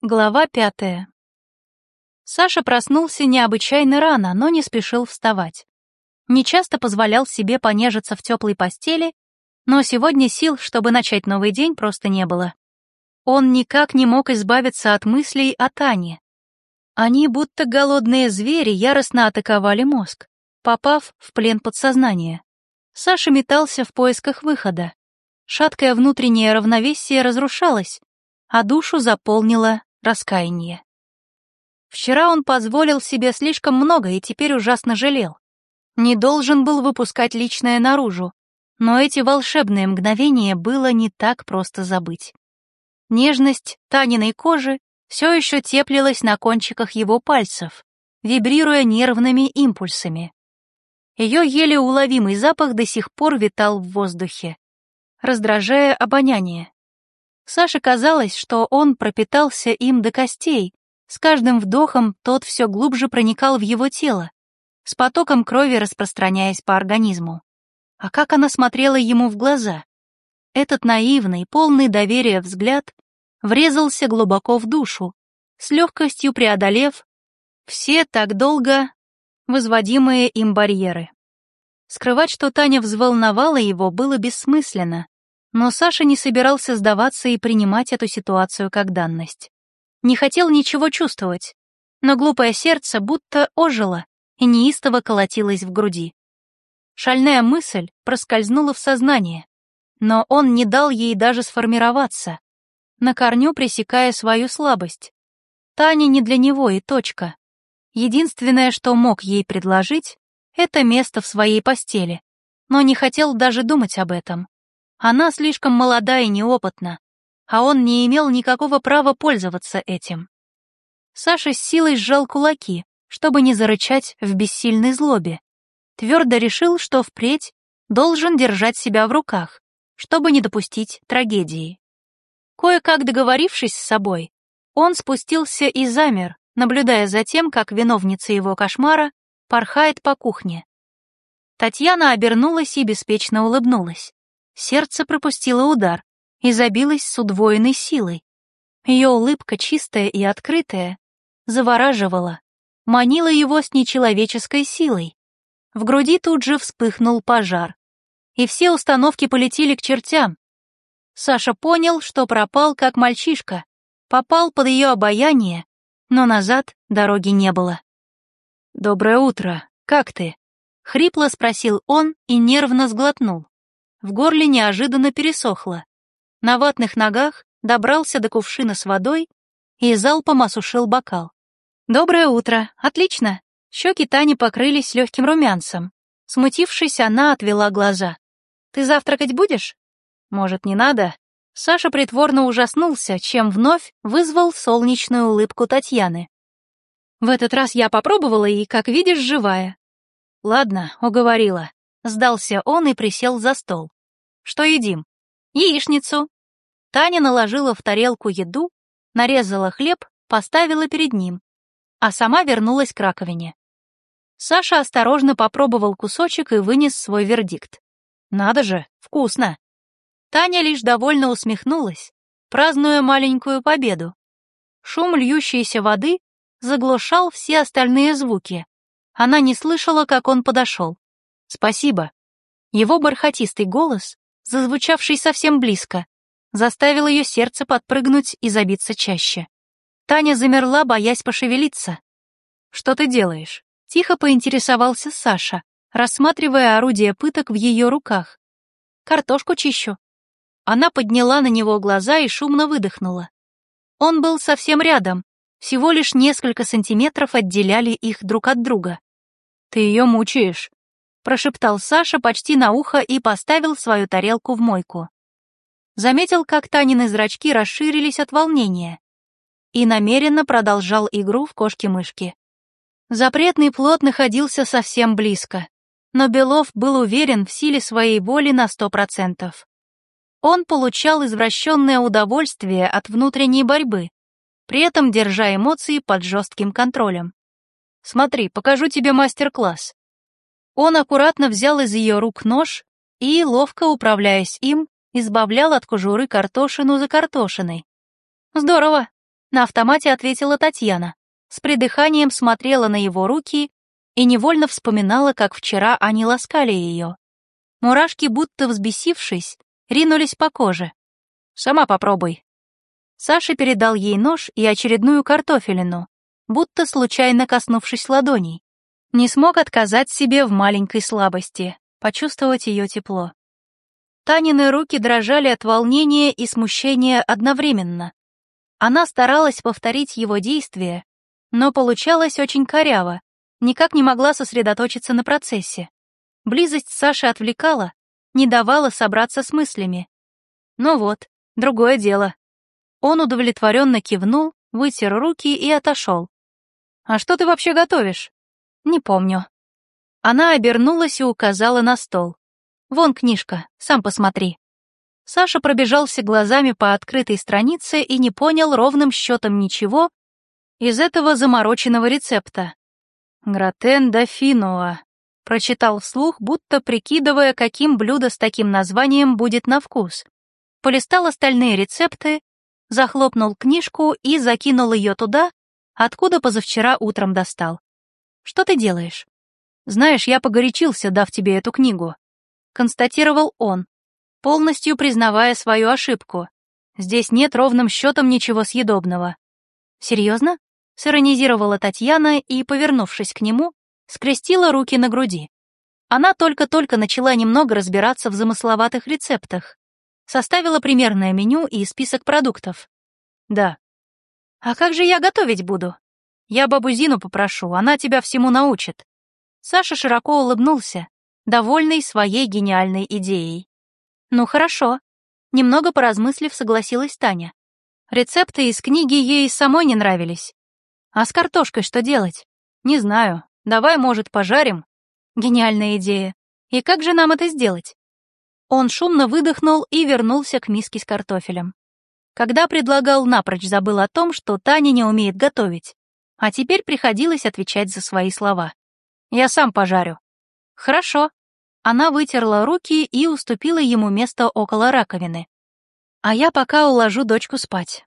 Глава пятая. Саша проснулся необычайно рано, но не спешил вставать. Нечасто позволял себе понежиться в теплой постели, но сегодня сил, чтобы начать новый день, просто не было. Он никак не мог избавиться от мыслей о Тане. Они, будто голодные звери, яростно атаковали мозг, попав в плен подсознания. Саша метался в поисках выхода. Шаткое внутреннее равновесие разрушалось, а душу заполнило раскаяние. Вчера он позволил себе слишком много и теперь ужасно жалел. Не должен был выпускать личное наружу, но эти волшебные мгновения было не так просто забыть. Нежность Таниной кожи все еще теплилась на кончиках его пальцев, вибрируя нервными импульсами. Ее еле уловимый запах до сих пор витал в воздухе, раздражая обоняние. Саше казалось, что он пропитался им до костей. С каждым вдохом тот все глубже проникал в его тело, с потоком крови распространяясь по организму. А как она смотрела ему в глаза? Этот наивный, полный доверия взгляд врезался глубоко в душу, с легкостью преодолев все так долго возводимые им барьеры. Скрывать, что Таня взволновала его, было бессмысленно. Но Саша не собирался сдаваться и принимать эту ситуацию как данность. Не хотел ничего чувствовать, но глупое сердце будто ожило и неистово колотилось в груди. Шальная мысль проскользнула в сознание, но он не дал ей даже сформироваться, на корню пресекая свою слабость. Таня не для него и точка. Единственное, что мог ей предложить, это место в своей постели, но не хотел даже думать об этом. Она слишком молода и неопытна, а он не имел никакого права пользоваться этим. Саша с силой сжал кулаки, чтобы не зарычать в бессильной злобе. Твердо решил, что впредь должен держать себя в руках, чтобы не допустить трагедии. Кое-как договорившись с собой, он спустился и замер, наблюдая за тем, как виновница его кошмара порхает по кухне. Татьяна обернулась и беспечно улыбнулась. Сердце пропустило удар и забилось с удвоенной силой. Ее улыбка, чистая и открытая, завораживала, манила его с нечеловеческой силой. В груди тут же вспыхнул пожар, и все установки полетели к чертям. Саша понял, что пропал как мальчишка, попал под ее обаяние, но назад дороги не было. «Доброе утро, как ты?» — хрипло спросил он и нервно сглотнул. В горле неожиданно пересохло. На ватных ногах добрался до кувшина с водой и залпом осушил бокал. «Доброе утро! Отлично!» Щеки Тани покрылись легким румянцем. Смутившись, она отвела глаза. «Ты завтракать будешь?» «Может, не надо?» Саша притворно ужаснулся, чем вновь вызвал солнечную улыбку Татьяны. «В этот раз я попробовала и, как видишь, живая». «Ладно, уговорила. Сдался он и присел за стол. «Что едим?» «Яичницу». Таня наложила в тарелку еду, нарезала хлеб, поставила перед ним, а сама вернулась к раковине. Саша осторожно попробовал кусочек и вынес свой вердикт. «Надо же, вкусно!» Таня лишь довольно усмехнулась, празднуя маленькую победу. Шум льющейся воды заглушал все остальные звуки. Она не слышала, как он подошел. «Спасибо». Его бархатистый голос, зазвучавший совсем близко, заставил ее сердце подпрыгнуть и забиться чаще. Таня замерла, боясь пошевелиться. «Что ты делаешь?» — тихо поинтересовался Саша, рассматривая орудие пыток в ее руках. «Картошку чищу». Она подняла на него глаза и шумно выдохнула. Он был совсем рядом, всего лишь несколько сантиметров отделяли их друг от друга. «Ты ее мучаешь», прошептал Саша почти на ухо и поставил свою тарелку в мойку. Заметил, как Танины зрачки расширились от волнения и намеренно продолжал игру в кошки-мышки. Запретный плод находился совсем близко, но Белов был уверен в силе своей воли на сто процентов. Он получал извращенное удовольствие от внутренней борьбы, при этом держа эмоции под жестким контролем. «Смотри, покажу тебе мастер-класс», он аккуратно взял из ее рук нож и, ловко управляясь им, избавлял от кожуры картошину за картошиной. «Здорово! На автомате ответила Татьяна. С придыханием смотрела на его руки и невольно вспоминала, как вчера они ласкали ее. Мурашки, будто взбесившись, ринулись по коже. «Сама попробуй». Саша передал ей нож и очередную картофелину, будто случайно коснувшись ладоней. Не смог отказать себе в маленькой слабости, почувствовать ее тепло. Танины руки дрожали от волнения и смущения одновременно. Она старалась повторить его действия, но получалось очень коряво, никак не могла сосредоточиться на процессе. Близость Саши отвлекала, не давала собраться с мыслями. Ну вот, другое дело. Он удовлетворенно кивнул, вытер руки и отошел. «А что ты вообще готовишь?» «Не помню». Она обернулась и указала на стол. «Вон книжка, сам посмотри». Саша пробежался глазами по открытой странице и не понял ровным счетом ничего из этого замороченного рецепта. «Гратен дофинуа», — прочитал вслух, будто прикидывая, каким блюдо с таким названием будет на вкус. Полистал остальные рецепты, захлопнул книжку и закинул ее туда, откуда позавчера утром достал. «Что ты делаешь?» «Знаешь, я погорячился, дав тебе эту книгу», — констатировал он, полностью признавая свою ошибку. Здесь нет ровным счетом ничего съедобного. Серьезно? Сиронизировала Татьяна и, повернувшись к нему, скрестила руки на груди. Она только-только начала немного разбираться в замысловатых рецептах. Составила примерное меню и список продуктов. Да. А как же я готовить буду? Я бабу Зину попрошу, она тебя всему научит. Саша широко улыбнулся, довольный своей гениальной идеей. «Ну хорошо». Немного поразмыслив, согласилась Таня. Рецепты из книги ей самой не нравились. А с картошкой что делать? Не знаю. Давай, может, пожарим? Гениальная идея. И как же нам это сделать? Он шумно выдохнул и вернулся к миске с картофелем. Когда предлагал, напрочь забыл о том, что Таня не умеет готовить. А теперь приходилось отвечать за свои слова. «Я сам пожарю». «Хорошо», она вытерла руки и уступила ему место около раковины. А я пока уложу дочку спать.